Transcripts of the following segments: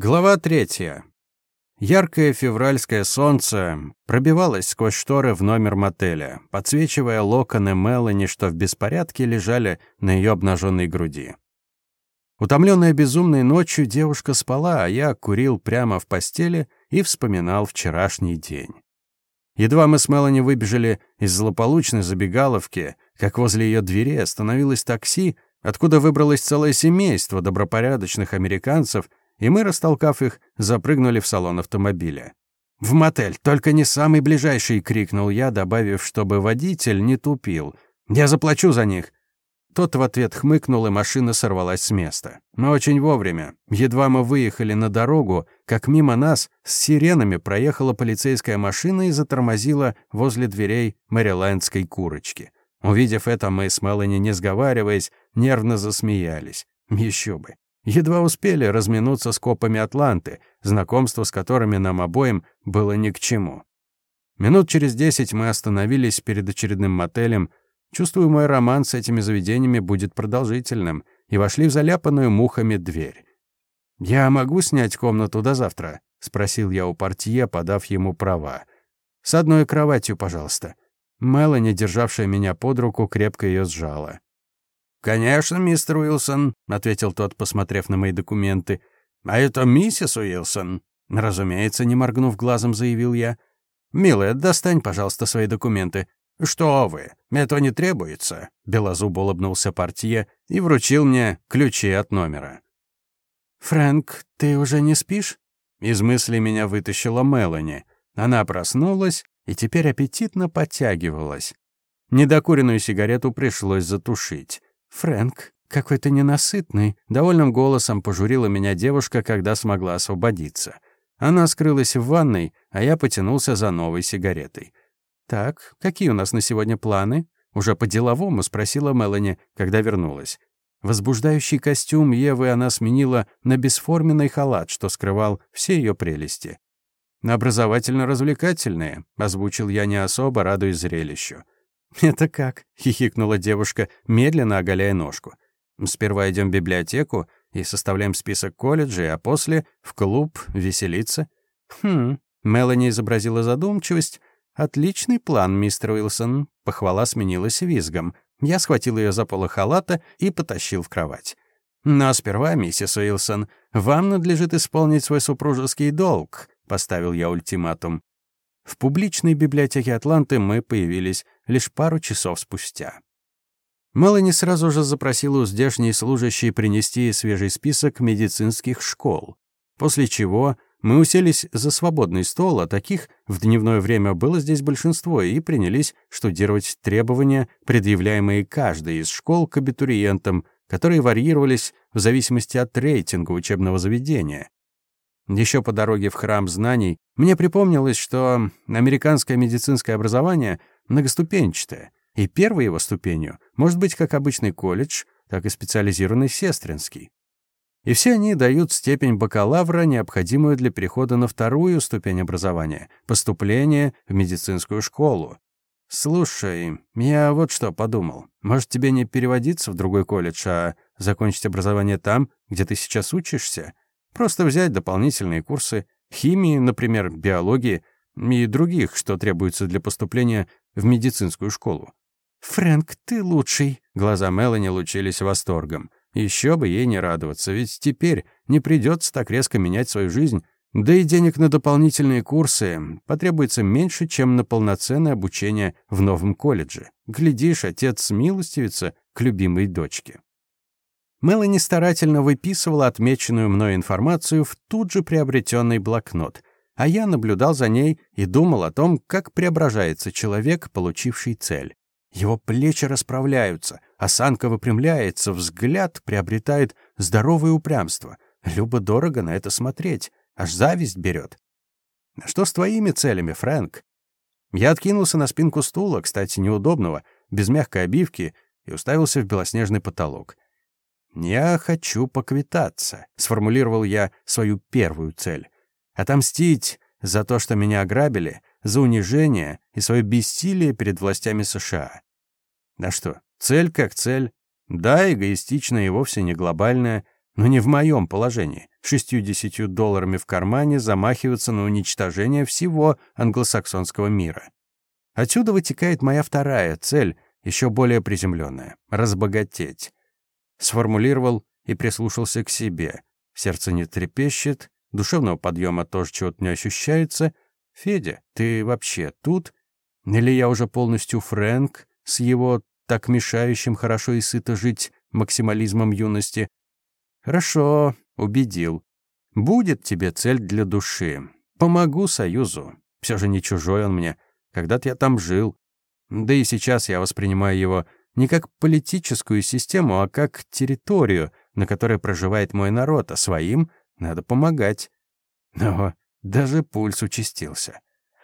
Глава третья. Яркое февральское солнце пробивалось сквозь шторы в номер мотеля, подсвечивая локоны Мелани, что в беспорядке лежали на ее обнаженной груди. Утомленная безумной ночью, девушка спала, а я курил прямо в постели и вспоминал вчерашний день. Едва мы с Мелани выбежали из злополучной забегаловки, как возле ее двери остановилось такси, откуда выбралось целое семейство добропорядочных американцев и мы, растолкав их, запрыгнули в салон автомобиля. «В мотель, только не самый ближайший!» — крикнул я, добавив, чтобы водитель не тупил. «Я заплачу за них!» Тот в ответ хмыкнул, и машина сорвалась с места. Но очень вовремя. Едва мы выехали на дорогу, как мимо нас с сиренами проехала полицейская машина и затормозила возле дверей мэрилендской курочки. Увидев это, мы с Мелани, не сговариваясь, нервно засмеялись. Еще бы. Едва успели разминуться с копами Атланты, знакомство с которыми нам обоим было ни к чему. Минут через десять мы остановились перед очередным мотелем. Чувствую, мой роман с этими заведениями будет продолжительным, и вошли в заляпанную мухами дверь. «Я могу снять комнату до завтра?» — спросил я у портье, подав ему права. «С одной кроватью, пожалуйста». Мелани, державшая меня под руку, крепко ее сжала. «Конечно, мистер Уилсон», — ответил тот, посмотрев на мои документы. «А это миссис Уилсон?» Разумеется, не моргнув глазом, заявил я. «Милая, достань, пожалуйста, свои документы». «Что вы, этого не требуется», — белозуб улыбнулся портье и вручил мне ключи от номера. «Фрэнк, ты уже не спишь?» Из мысли меня вытащила Мелани. Она проснулась и теперь аппетитно подтягивалась. Недокуренную сигарету пришлось затушить. «Фрэнк, какой ты ненасытный», — довольным голосом пожурила меня девушка, когда смогла освободиться. Она скрылась в ванной, а я потянулся за новой сигаретой. «Так, какие у нас на сегодня планы?» Уже по-деловому спросила Мелани, когда вернулась. Возбуждающий костюм Евы она сменила на бесформенный халат, что скрывал все ее прелести. «Образовательно-развлекательные», — озвучил я не особо, радуясь зрелищу. «Это как?» — хихикнула девушка, медленно оголяя ножку. «Сперва идем в библиотеку и составляем список колледжей, а после — в клуб, веселиться». «Хм...» — Мелани изобразила задумчивость. «Отличный план, мистер Уилсон». Похвала сменилась визгом. Я схватил ее за полы халата и потащил в кровать. «Но сперва, миссис Уилсон, вам надлежит исполнить свой супружеский долг», — поставил я ультиматум. В публичной библиотеке Атланты мы появились лишь пару часов спустя. Мелани сразу же запросила у здешней служащей принести свежий список медицинских школ, после чего мы уселись за свободный стол, а таких в дневное время было здесь большинство, и принялись штудировать требования, предъявляемые каждой из школ к абитуриентам, которые варьировались в зависимости от рейтинга учебного заведения. Еще по дороге в храм знаний мне припомнилось, что американское медицинское образование многоступенчатое, и первой его ступенью может быть как обычный колледж, так и специализированный сестринский. И все они дают степень бакалавра, необходимую для перехода на вторую ступень образования — поступление в медицинскую школу. «Слушай, я вот что подумал. Может, тебе не переводиться в другой колледж, а закончить образование там, где ты сейчас учишься?» Просто взять дополнительные курсы химии, например, биологии и других, что требуется для поступления в медицинскую школу. «Фрэнк, ты лучший!» Глаза Мелани лучились восторгом. Еще бы ей не радоваться, ведь теперь не придется так резко менять свою жизнь, да и денег на дополнительные курсы потребуется меньше, чем на полноценное обучение в новом колледже. Глядишь, отец смилостивится к любимой дочке. Мелани старательно выписывала отмеченную мной информацию в тут же приобретенный блокнот, а я наблюдал за ней и думал о том, как преображается человек, получивший цель. Его плечи расправляются, осанка выпрямляется, взгляд приобретает здоровое упрямство. Любо-дорого на это смотреть, аж зависть берет. Что с твоими целями, Фрэнк? Я откинулся на спинку стула, кстати, неудобного, без мягкой обивки, и уставился в белоснежный потолок. «Я хочу поквитаться», — сформулировал я свою первую цель. «Отомстить за то, что меня ограбили, за унижение и свое бессилие перед властями США». Да что, цель как цель. Да, эгоистичная и вовсе не глобальная, Но не в моем положении. Шестью-десятью долларами в кармане замахиваться на уничтожение всего англосаксонского мира. Отсюда вытекает моя вторая цель, еще более приземленная — разбогатеть. Сформулировал и прислушался к себе. Сердце не трепещет, душевного подъема тоже чего-то не ощущается. «Федя, ты вообще тут? Или я уже полностью Фрэнк с его так мешающим хорошо и сыто жить максимализмом юности? Хорошо, убедил. Будет тебе цель для души. Помогу Союзу. Все же не чужой он мне. Когда-то я там жил. Да и сейчас я воспринимаю его не как политическую систему, а как территорию, на которой проживает мой народ, а своим надо помогать. Но даже пульс участился.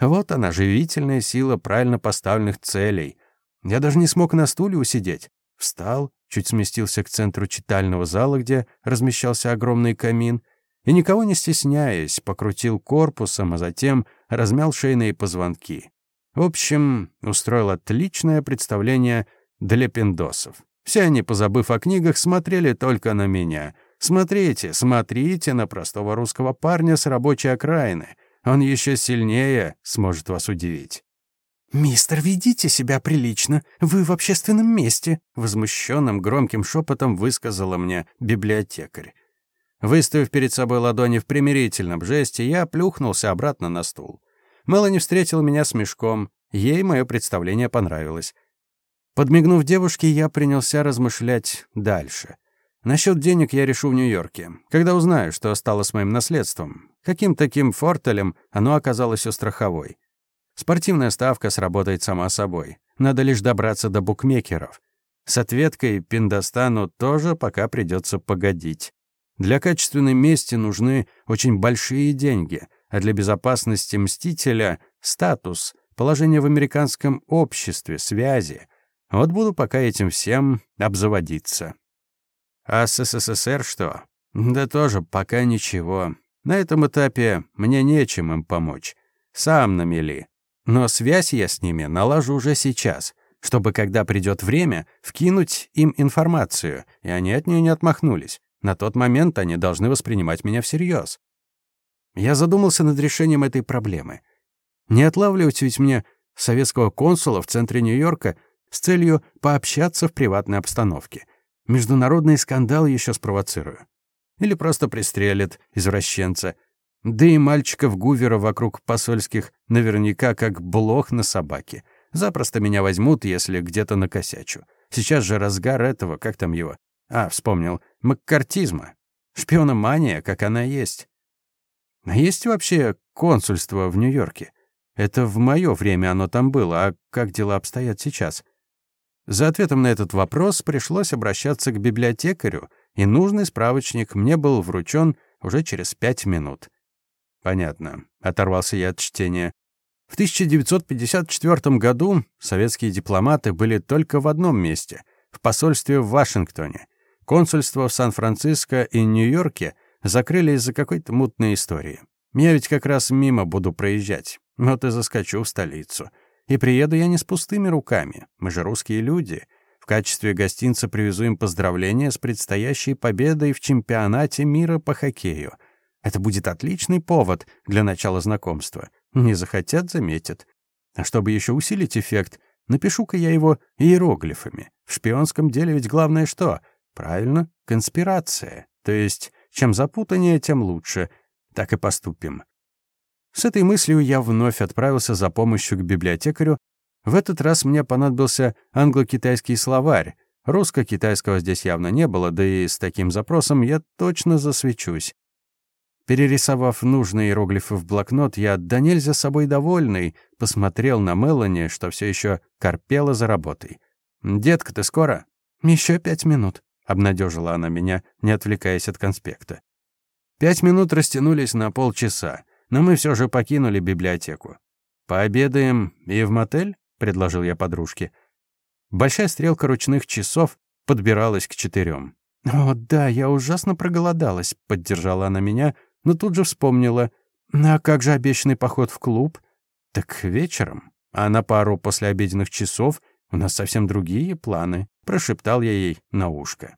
Вот она, живительная сила правильно поставленных целей. Я даже не смог на стуле усидеть. Встал, чуть сместился к центру читального зала, где размещался огромный камин, и, никого не стесняясь, покрутил корпусом, а затем размял шейные позвонки. В общем, устроил отличное представление для пиндосов. Все они, позабыв о книгах, смотрели только на меня. Смотрите, смотрите на простого русского парня с рабочей окраины. Он еще сильнее сможет вас удивить. «Мистер, ведите себя прилично. Вы в общественном месте», — возмущенным громким шепотом высказала мне библиотекарь. Выставив перед собой ладони в примирительном жесте, я плюхнулся обратно на стул. Мелани встретила меня с мешком. Ей мое представление понравилось. Подмигнув девушке, я принялся размышлять дальше. Насчет денег я решу в Нью-Йорке, когда узнаю, что стало с моим наследством. Каким таким фортелем оно оказалось у страховой. Спортивная ставка сработает сама собой. Надо лишь добраться до букмекеров. С ответкой Пиндостану тоже пока придется погодить. Для качественной мести нужны очень большие деньги — а для безопасности мстителя — статус, положение в американском обществе, связи. Вот буду пока этим всем обзаводиться. А с СССР что? Да тоже пока ничего. На этом этапе мне нечем им помочь. Сам на мели. Но связь я с ними налажу уже сейчас, чтобы, когда придет время, вкинуть им информацию, и они от нее не отмахнулись. На тот момент они должны воспринимать меня всерьез. Я задумался над решением этой проблемы. Не отлавливать ведь мне советского консула в центре Нью-Йорка с целью пообщаться в приватной обстановке. Международный скандал еще спровоцирую. Или просто пристрелят извращенца. Да и мальчиков Гувера вокруг посольских наверняка как блох на собаке. Запросто меня возьмут, если где-то накосячу. Сейчас же разгар этого, как там его? А, вспомнил, маккартизма. Шпиономания, как она есть. А есть вообще консульство в Нью-Йорке? Это в мое время оно там было, а как дела обстоят сейчас? За ответом на этот вопрос пришлось обращаться к библиотекарю, и нужный справочник мне был вручен уже через пять минут. Понятно, оторвался я от чтения. В 1954 году советские дипломаты были только в одном месте — в посольстве в Вашингтоне. Консульство в Сан-Франциско и Нью-Йорке — закрыли из-за какой-то мутной истории. Я ведь как раз мимо буду проезжать. Вот и заскочу в столицу. И приеду я не с пустыми руками. Мы же русские люди. В качестве гостинца привезу им поздравления с предстоящей победой в чемпионате мира по хоккею. Это будет отличный повод для начала знакомства. Не захотят — заметят. А чтобы еще усилить эффект, напишу-ка я его иероглифами. В шпионском деле ведь главное что? Правильно, конспирация. То есть чем запутаннее, тем лучше. Так и поступим. С этой мыслью я вновь отправился за помощью к библиотекарю. В этот раз мне понадобился англо-китайский словарь. Русско-китайского здесь явно не было, да и с таким запросом я точно засвечусь. Перерисовав нужные иероглифы в блокнот, я да нельзя собой довольный посмотрел на Мелани, что все еще корпела за работой. «Детка, ты скоро?» «Еще пять минут», обнадежила она меня, не отвлекаясь от конспекта. Пять минут растянулись на полчаса, но мы все же покинули библиотеку. «Пообедаем и в мотель?» — предложил я подружке. Большая стрелка ручных часов подбиралась к четырем. «О, да, я ужасно проголодалась», — поддержала она меня, но тут же вспомнила. «А как же обещанный поход в клуб?» «Так вечером. А на пару после обеденных часов у нас совсем другие планы», — прошептал я ей на ушко.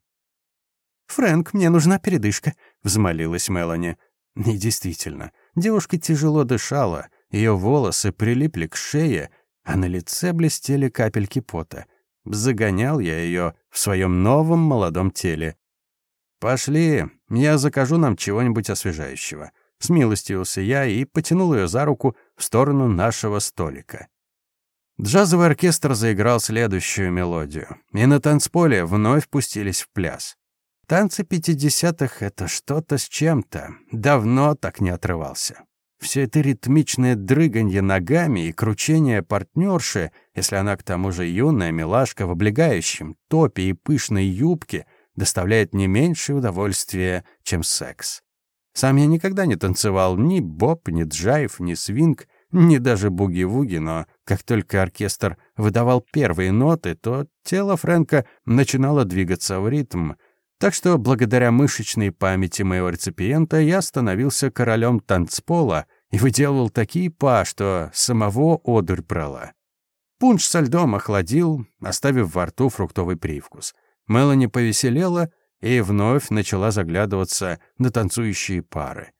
«Фрэнк, мне нужна передышка», — взмолилась Мелани. И действительно, девушка тяжело дышала, ее волосы прилипли к шее, а на лице блестели капельки пота. Загонял я ее в своем новом молодом теле. «Пошли, я закажу нам чего-нибудь освежающего». Смилостивился я и потянул ее за руку в сторону нашего столика. Джазовый оркестр заиграл следующую мелодию, и на танцполе вновь пустились в пляс. Танцы пятидесятых — это что-то с чем-то. Давно так не отрывался. Все это ритмичное дрыганье ногами и кручение партнерши, если она к тому же юная милашка в облегающем топе и пышной юбке, доставляет не меньшее удовольствие, чем секс. Сам я никогда не танцевал ни боп, ни джайв, ни свинг, ни даже буги-вуги, но как только оркестр выдавал первые ноты, то тело Фрэнка начинало двигаться в ритм — так что благодаря мышечной памяти моего реципиента я становился королем танцпола и выделывал такие па, что самого одурь брала. Пунш со льдом охладил, оставив во рту фруктовый привкус. Мелани повеселела и вновь начала заглядываться на танцующие пары.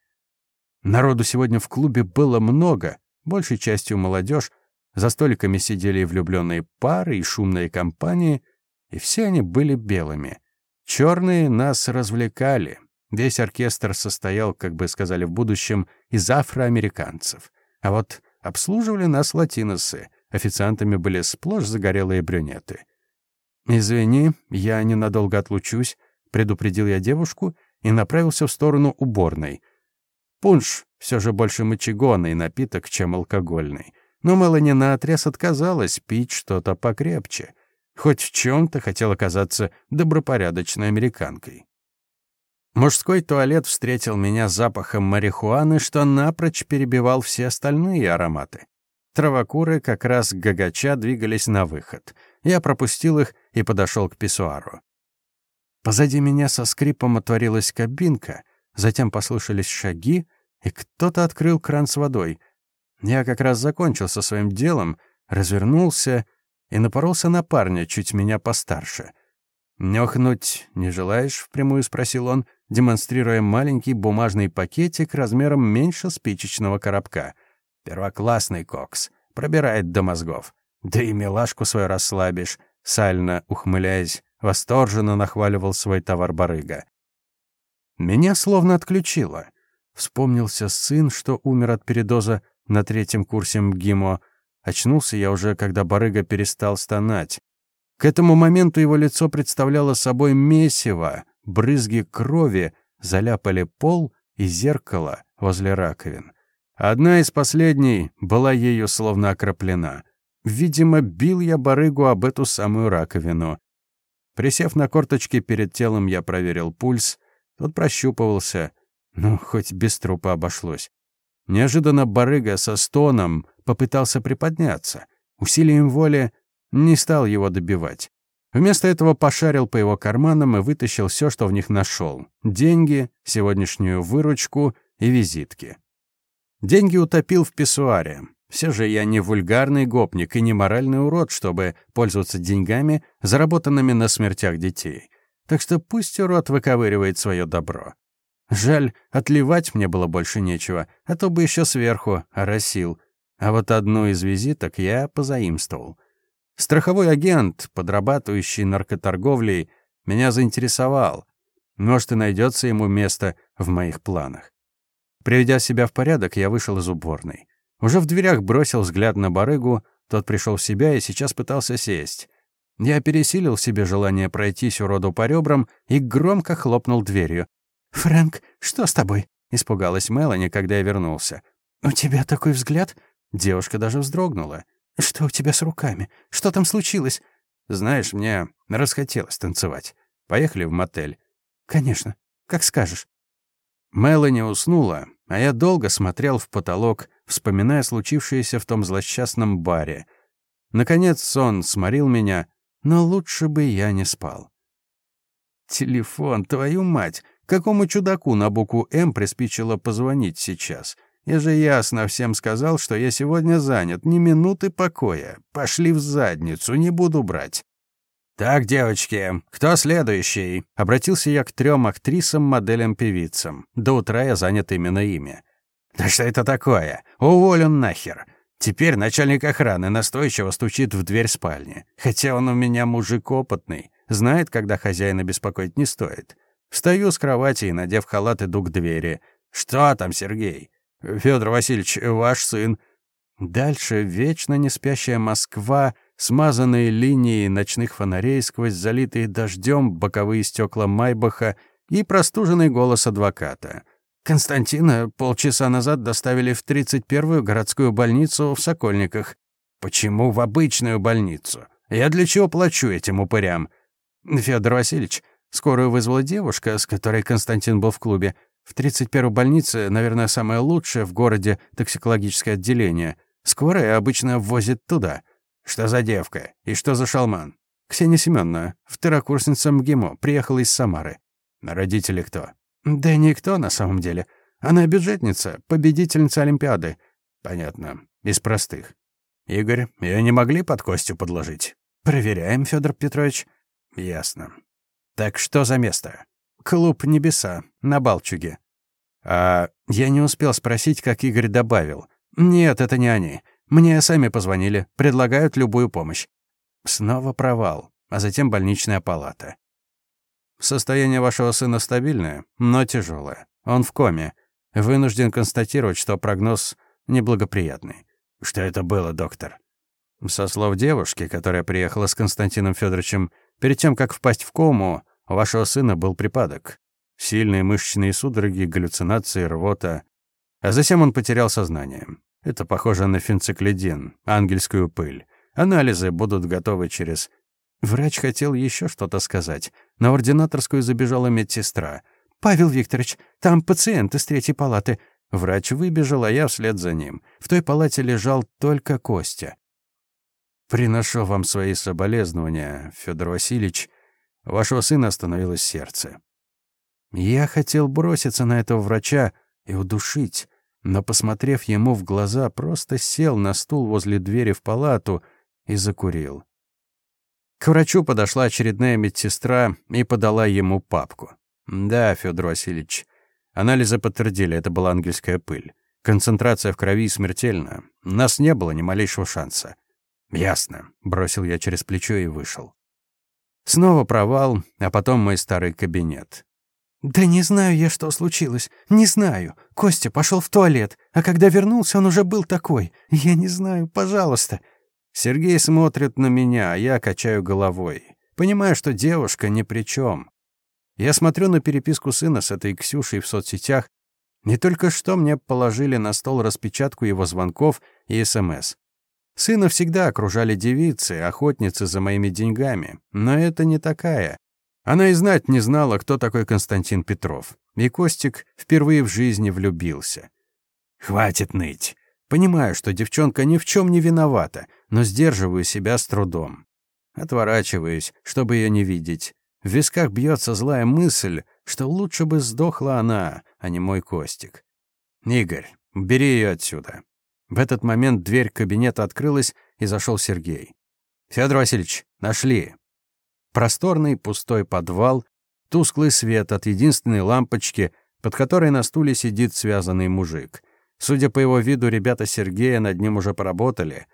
Народу сегодня в клубе было много, большей частью молодежь. За столиками сидели влюбленные пары и шумные компании, и все они были белыми. Черные нас развлекали. Весь оркестр состоял, как бы сказали в будущем, из афроамериканцев. А вот обслуживали нас латиносы. Официантами были сплошь загорелые брюнеты. «Извини, я ненадолго отлучусь», — предупредил я девушку и направился в сторону уборной. Пунш все же больше мочегонный напиток, чем алкогольный. Но Мелани наотрез отказалась пить что-то покрепче — Хоть в чем-то хотел оказаться добропорядочной американкой. Мужской туалет встретил меня запахом марихуаны, что напрочь перебивал все остальные ароматы. Травокуры как раз гагача двигались на выход. Я пропустил их и подошел к писсуару. Позади меня со скрипом отворилась кабинка, затем послышались шаги, и кто-то открыл кран с водой. Я как раз закончил со своим делом, развернулся и напоролся на парня, чуть меня постарше. «Нюхнуть не желаешь?» — впрямую спросил он, демонстрируя маленький бумажный пакетик размером меньше спичечного коробка. «Первоклассный кокс. Пробирает до мозгов. Да и милашку свою расслабишь», — сально ухмыляясь, восторженно нахваливал свой товар барыга. Меня словно отключило. Вспомнился сын, что умер от передоза на третьем курсе МГИМО, Очнулся я уже, когда барыга перестал стонать. К этому моменту его лицо представляло собой месиво, брызги крови заляпали пол и зеркало возле раковин. Одна из последней была ею словно окроплена. Видимо, бил я барыгу об эту самую раковину. Присев на корточки перед телом, я проверил пульс. Тот прощупывался. Ну, хоть без трупа обошлось. Неожиданно барыга со стоном попытался приподняться. Усилием воли не стал его добивать. Вместо этого пошарил по его карманам и вытащил все, что в них нашел: Деньги, сегодняшнюю выручку и визитки. Деньги утопил в писсуаре. Все же я не вульгарный гопник и не моральный урод, чтобы пользоваться деньгами, заработанными на смертях детей. Так что пусть урод выковыривает свое добро. Жаль, отливать мне было больше нечего, а то бы еще сверху оросил. А вот одну из визиток я позаимствовал. Страховой агент, подрабатывающий наркоторговлей, меня заинтересовал. Может, и найдется ему место в моих планах. Приведя себя в порядок, я вышел из уборной. Уже в дверях бросил взгляд на барыгу, тот пришел в себя и сейчас пытался сесть. Я пересилил себе желание пройтись уроду по ребрам и громко хлопнул дверью. «Фрэнк, что с тобой?» — испугалась Мелани, когда я вернулся. «У тебя такой взгляд?» Девушка даже вздрогнула. «Что у тебя с руками? Что там случилось?» «Знаешь, мне расхотелось танцевать. Поехали в мотель». «Конечно. Как скажешь». Мелани уснула, а я долго смотрел в потолок, вспоминая случившееся в том злосчастном баре. Наконец сон сморил меня, но лучше бы я не спал. «Телефон, твою мать! Какому чудаку на букву «М» приспичило позвонить сейчас? Я же ясно всем сказал, что я сегодня занят, ни минуты покоя. Пошли в задницу, не буду брать. «Так, девочки, кто следующий?» Обратился я к трем актрисам, моделям, певицам. До утра я занят именно ими. «Да что это такое? Уволен нахер!» Теперь начальник охраны настойчиво стучит в дверь спальни. Хотя он у меня мужик опытный. Знает, когда хозяина беспокоить не стоит. Встаю с кровати и, надев халат, иду к двери. «Что там, Сергей?» «Фёдор Васильевич, ваш сын». Дальше вечно не спящая Москва, смазанные линии ночных фонарей сквозь залитые дождем боковые стекла Майбаха и простуженный голос адвоката. Константина полчаса назад доставили в 31-ю городскую больницу в Сокольниках. Почему в обычную больницу? Я для чего плачу этим упырям? Федор Васильевич, скорую вызвала девушка, с которой Константин был в клубе. В 31-й больнице, наверное, самое лучшее в городе токсикологическое отделение. Скорая обычно возит туда. Что за девка? И что за шалман? Ксения Семеновна, второкурсница МГИМО, приехала из Самары. Родители кто? Да никто на самом деле. Она бюджетница, победительница Олимпиады. Понятно. Из простых. Игорь, ее не могли под Костю подложить? Проверяем, Федор Петрович. Ясно. Так что за место? Клуб «Небеса» на Балчуге. А я не успел спросить, как Игорь добавил. Нет, это не они. Мне сами позвонили, предлагают любую помощь. Снова провал, а затем больничная палата. Состояние вашего сына стабильное, но тяжелое. Он в коме. Вынужден констатировать, что прогноз неблагоприятный. Что это было, доктор? Со слов девушки, которая приехала с Константином Федоровичем, перед тем, как впасть в кому, у вашего сына был припадок. Сильные мышечные судороги, галлюцинации, рвота. А затем он потерял сознание. Это похоже на фенциклидин, ангельскую пыль. Анализы будут готовы через Врач хотел еще что-то сказать. На ординаторскую забежала медсестра. «Павел Викторович, там пациент из третьей палаты». Врач выбежал, а я вслед за ним. В той палате лежал только Костя. «Приношу вам свои соболезнования, Федор Васильевич. Вашего сына остановилось сердце». Я хотел броситься на этого врача и удушить, но, посмотрев ему в глаза, просто сел на стул возле двери в палату и закурил. К врачу подошла очередная медсестра и подала ему папку. «Да, Федор Васильевич, анализы подтвердили, это была ангельская пыль. Концентрация в крови смертельна. У нас не было ни малейшего шанса». «Ясно», — бросил я через плечо и вышел. Снова провал, а потом мой старый кабинет. «Да не знаю я, что случилось. Не знаю. Костя пошел в туалет, а когда вернулся, он уже был такой. Я не знаю, пожалуйста. Сергей смотрит на меня, а я качаю головой. Понимаю, что девушка ни при чем. Я смотрю на переписку сына с этой Ксюшей в соцсетях. Не только что мне положили на стол распечатку его звонков и СМС. Сына всегда окружали девицы, охотницы за моими деньгами. Но это не такая. Она и знать не знала, кто такой Константин Петров. И Костик впервые в жизни влюбился. «Хватит ныть. Понимаю, что девчонка ни в чем не виновата, но сдерживаю себя с трудом. Отворачиваюсь, чтобы ее не видеть. В висках бьется злая мысль, что лучше бы сдохла она, а не мой Костик. «Игорь, бери ее отсюда». В этот момент дверь кабинета открылась, и зашел Сергей. «Федор Васильевич, нашли». Просторный пустой подвал, тусклый свет от единственной лампочки, под которой на стуле сидит связанный мужик — Судя по его виду, ребята Сергея над ним уже поработали.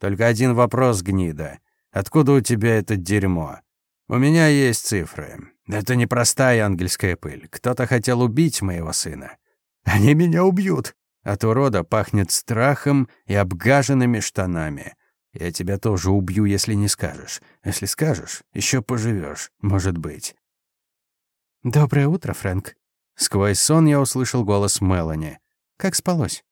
Только один вопрос, гнида. Откуда у тебя это дерьмо? У меня есть цифры. Это не простая ангельская пыль. Кто-то хотел убить моего сына. Они меня убьют. От урода пахнет страхом и обгаженными штанами. Я тебя тоже убью, если не скажешь. Если скажешь, еще поживешь, может быть. Доброе утро, Фрэнк. Сквозь сон я услышал голос Мелани. Как спалось?